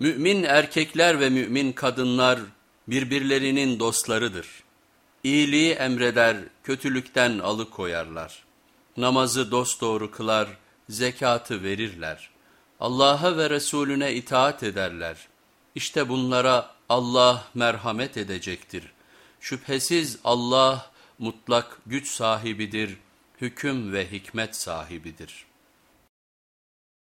Mümin erkekler ve mümin kadınlar birbirlerinin dostlarıdır. İyiliği emreder, kötülükten alıkoyarlar. Namazı dosdoğru kılar, zekatı verirler. Allah'a ve Resulüne itaat ederler. İşte bunlara Allah merhamet edecektir. Şüphesiz Allah mutlak güç sahibidir, hüküm ve hikmet sahibidir.''